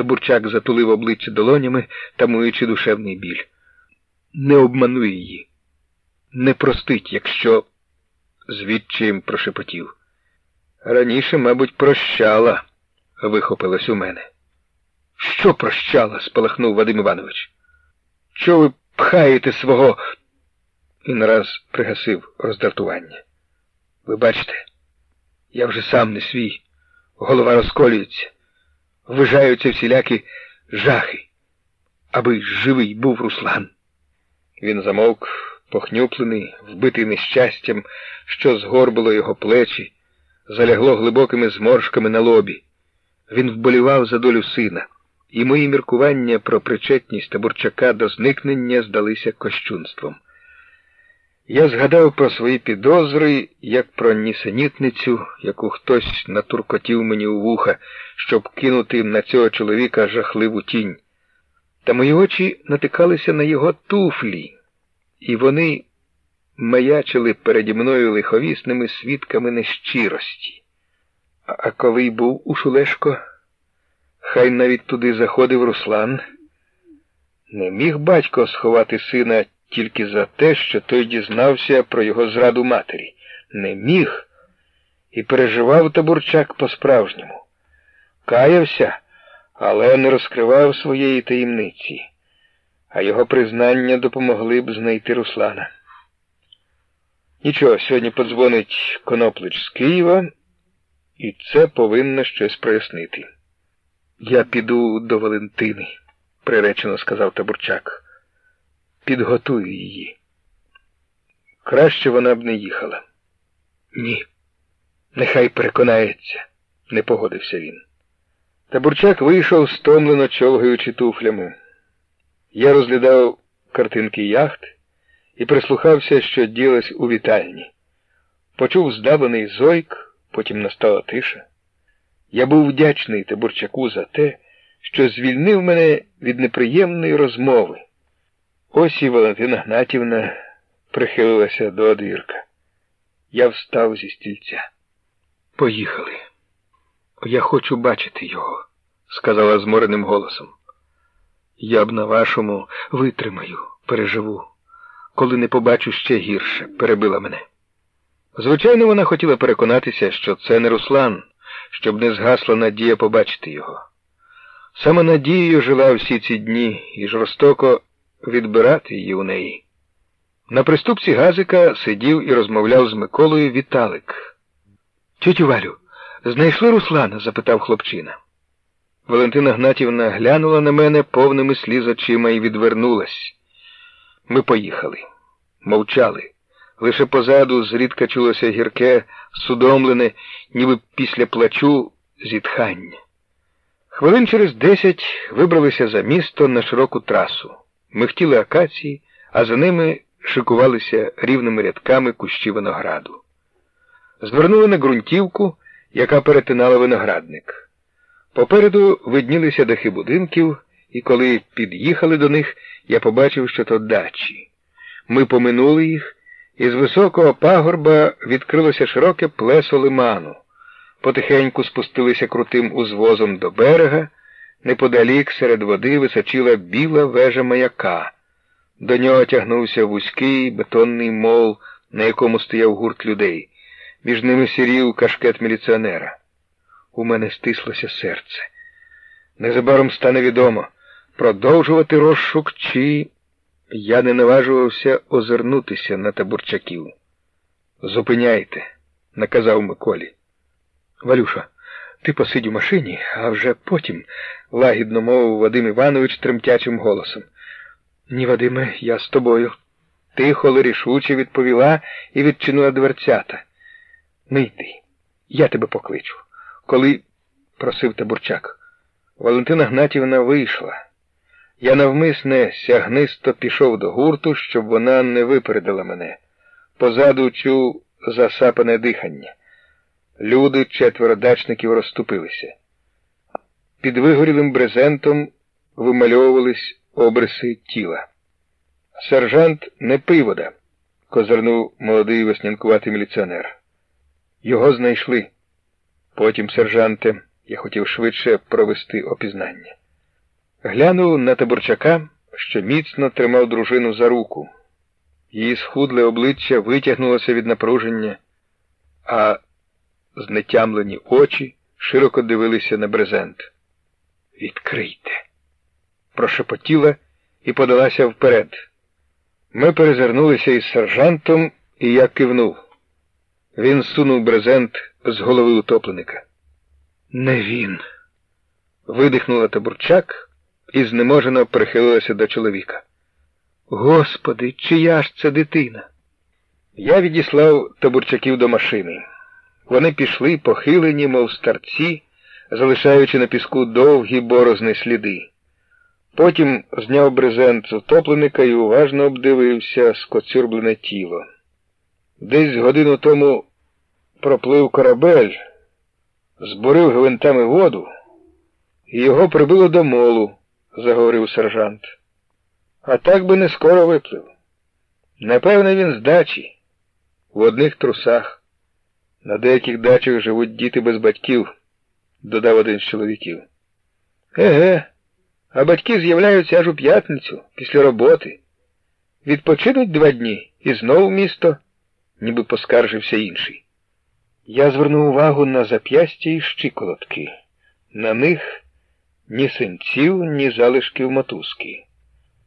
Табурчак затулив обличчя долонями, тамуючи душевний біль. Не обмануй її. Не простить, якщо. звідчим прошепотів. Раніше, мабуть, прощала, вихопилось у мене. Що прощала? спалахнув Вадим Іванович. Що ви пхаєте свого? І нараз пригасив роздратування. Ви бачите, я вже сам не свій, голова розколюється, ввижаються всілякі жахи, аби живий був Руслан. Він замовк, похнюплений, вбитий нещастям, що згорбило його плечі, залягло глибокими зморшками на лобі. Він вболівав за долю сина, і мої міркування про причетність табурчака до зникнення здалися кощунством. Я згадав про свої підозри, як про нісенітницю, яку хтось натуркотів мені у вуха, щоб кинути на цього чоловіка жахливу тінь. Та мої очі натикалися на його туфлі, і вони маячили переді мною лиховісними свідками нещирості. А коли й був у Шулешко, хай навіть туди заходив Руслан, не міг батько сховати сина тільки за те, що той дізнався про його зраду матері. Не міг і переживав табурчак по-справжньому. Каявся, але не розкривав своєї таємниці, а його признання допомогли б знайти Руслана. Нічого, сьогодні подзвонить коноплич з Києва, і це повинно щось прояснити. Я піду до Валентини, приречено сказав Табурчак. Підготую її. Краще вона б не їхала. Ні. Нехай переконається, не погодився він. Табурчак вийшов, стомлено човгаючи туфлями. Я розглядав картинки яхт і прислухався, що ділось у вітальні. Почув здавлений зойк, потім настала тиша. Я був вдячний Табурчаку за те, що звільнив мене від неприємної розмови. Ось і Валентина Гнатівна прихилилася до одвірка. Я встав зі стільця. Поїхали. Я хочу бачити його, сказала змореним голосом. Я б на вашому витримаю, переживу, коли не побачу ще гірше, перебила мене. Звичайно, вона хотіла переконатися, що це не Руслан, щоб не згасла надія побачити його. Саме надією жила всі ці дні і жорстоко відбирати її у неї. На приступці газика сидів і розмовляв з Миколою Віталик. Тютю Валю, знайшли Руслана? запитав хлопчина. Валентина Гнатівна глянула на мене повними сліз очима і відвернулась. Ми поїхали, мовчали. Лише позаду зрідка чулося гірке, судомлене, ніби після плачу зітхання. Хвилин через десять вибралися за місто на широку трасу. Михтіли акації, а за ними шикувалися рівними рядками кущі винограду. Звернули на ґрунтівку, яка перетинала виноградник. Попереду виднілися дахи будинків, і коли під'їхали до них, я побачив, що то дачі. Ми поминули їх, і з високого пагорба відкрилося широке плесо лиману. Потихеньку спустилися крутим узвозом до берега. Неподалік серед води височила біла вежа маяка. До нього тягнувся вузький бетонний мол, на якому стояв гурт людей. Між ними сірів кашкет міліціонера. У мене стислося серце. Незабаром стане відомо, продовжувати розшук, чи я не наважувався озирнутися на табурчаків. Зупиняйте, наказав Миколі. Валюша. Ти посидь у машині, а вже потім, лагідно мовив Вадим Іванович тремтячим голосом. Ні, Вадиме, я з тобою. Тихо, але рішуче відповіла і відчинила дверцята. Не йди, я тебе покличу. Коли, просив табурчак, Валентина Гнатівна вийшла. Я навмисне сягнисто пішов до гурту, щоб вона не випередила мене. Позаду чув засапане дихання. Люди, четверо дачників розступилися. Під вигорілим брезентом вимальовувались обриси тіла. Сержант не привода, козирнув молодий веснянкуватий міліціонер. Його знайшли. Потім, сержанте, я хотів швидше провести опізнання. Глянув на таборчака, що міцно тримав дружину за руку. Її схудле обличчя витягнулося від напруження, а знетямлені очі широко дивилися на брезент. Відкрийте, прошепотіла і подалася вперед. Ми перезирнулися із сержантом, і я кивнув. Він сунув брезент з голови утопленика. Не він. Видихнула табурчак і знеможено прихилилася до чоловіка. Господи, чия ж це дитина? Я відіслав табурчаків до машини. Вони пішли похилені, мов старці, залишаючи на піску довгі борозні сліди. Потім зняв брезент з утопленика і уважно обдивився скоцюрблене тіло. Десь годину тому проплив корабель, збурив гвинтами воду, і його прибило до молу, заговорив сержант. А так би не скоро виплив. Напевне, він з дачі, в одних трусах. На деяких дачах живуть діти без батьків, додав один з чоловіків. Еге, а батьки з'являються аж у п'ятницю, після роботи. Відпочинуть два дні і знову місто, ніби поскаржився інший. Я звернув увагу на зап'ястя і щиколотки. На них ні синців, ні залишків мотузки.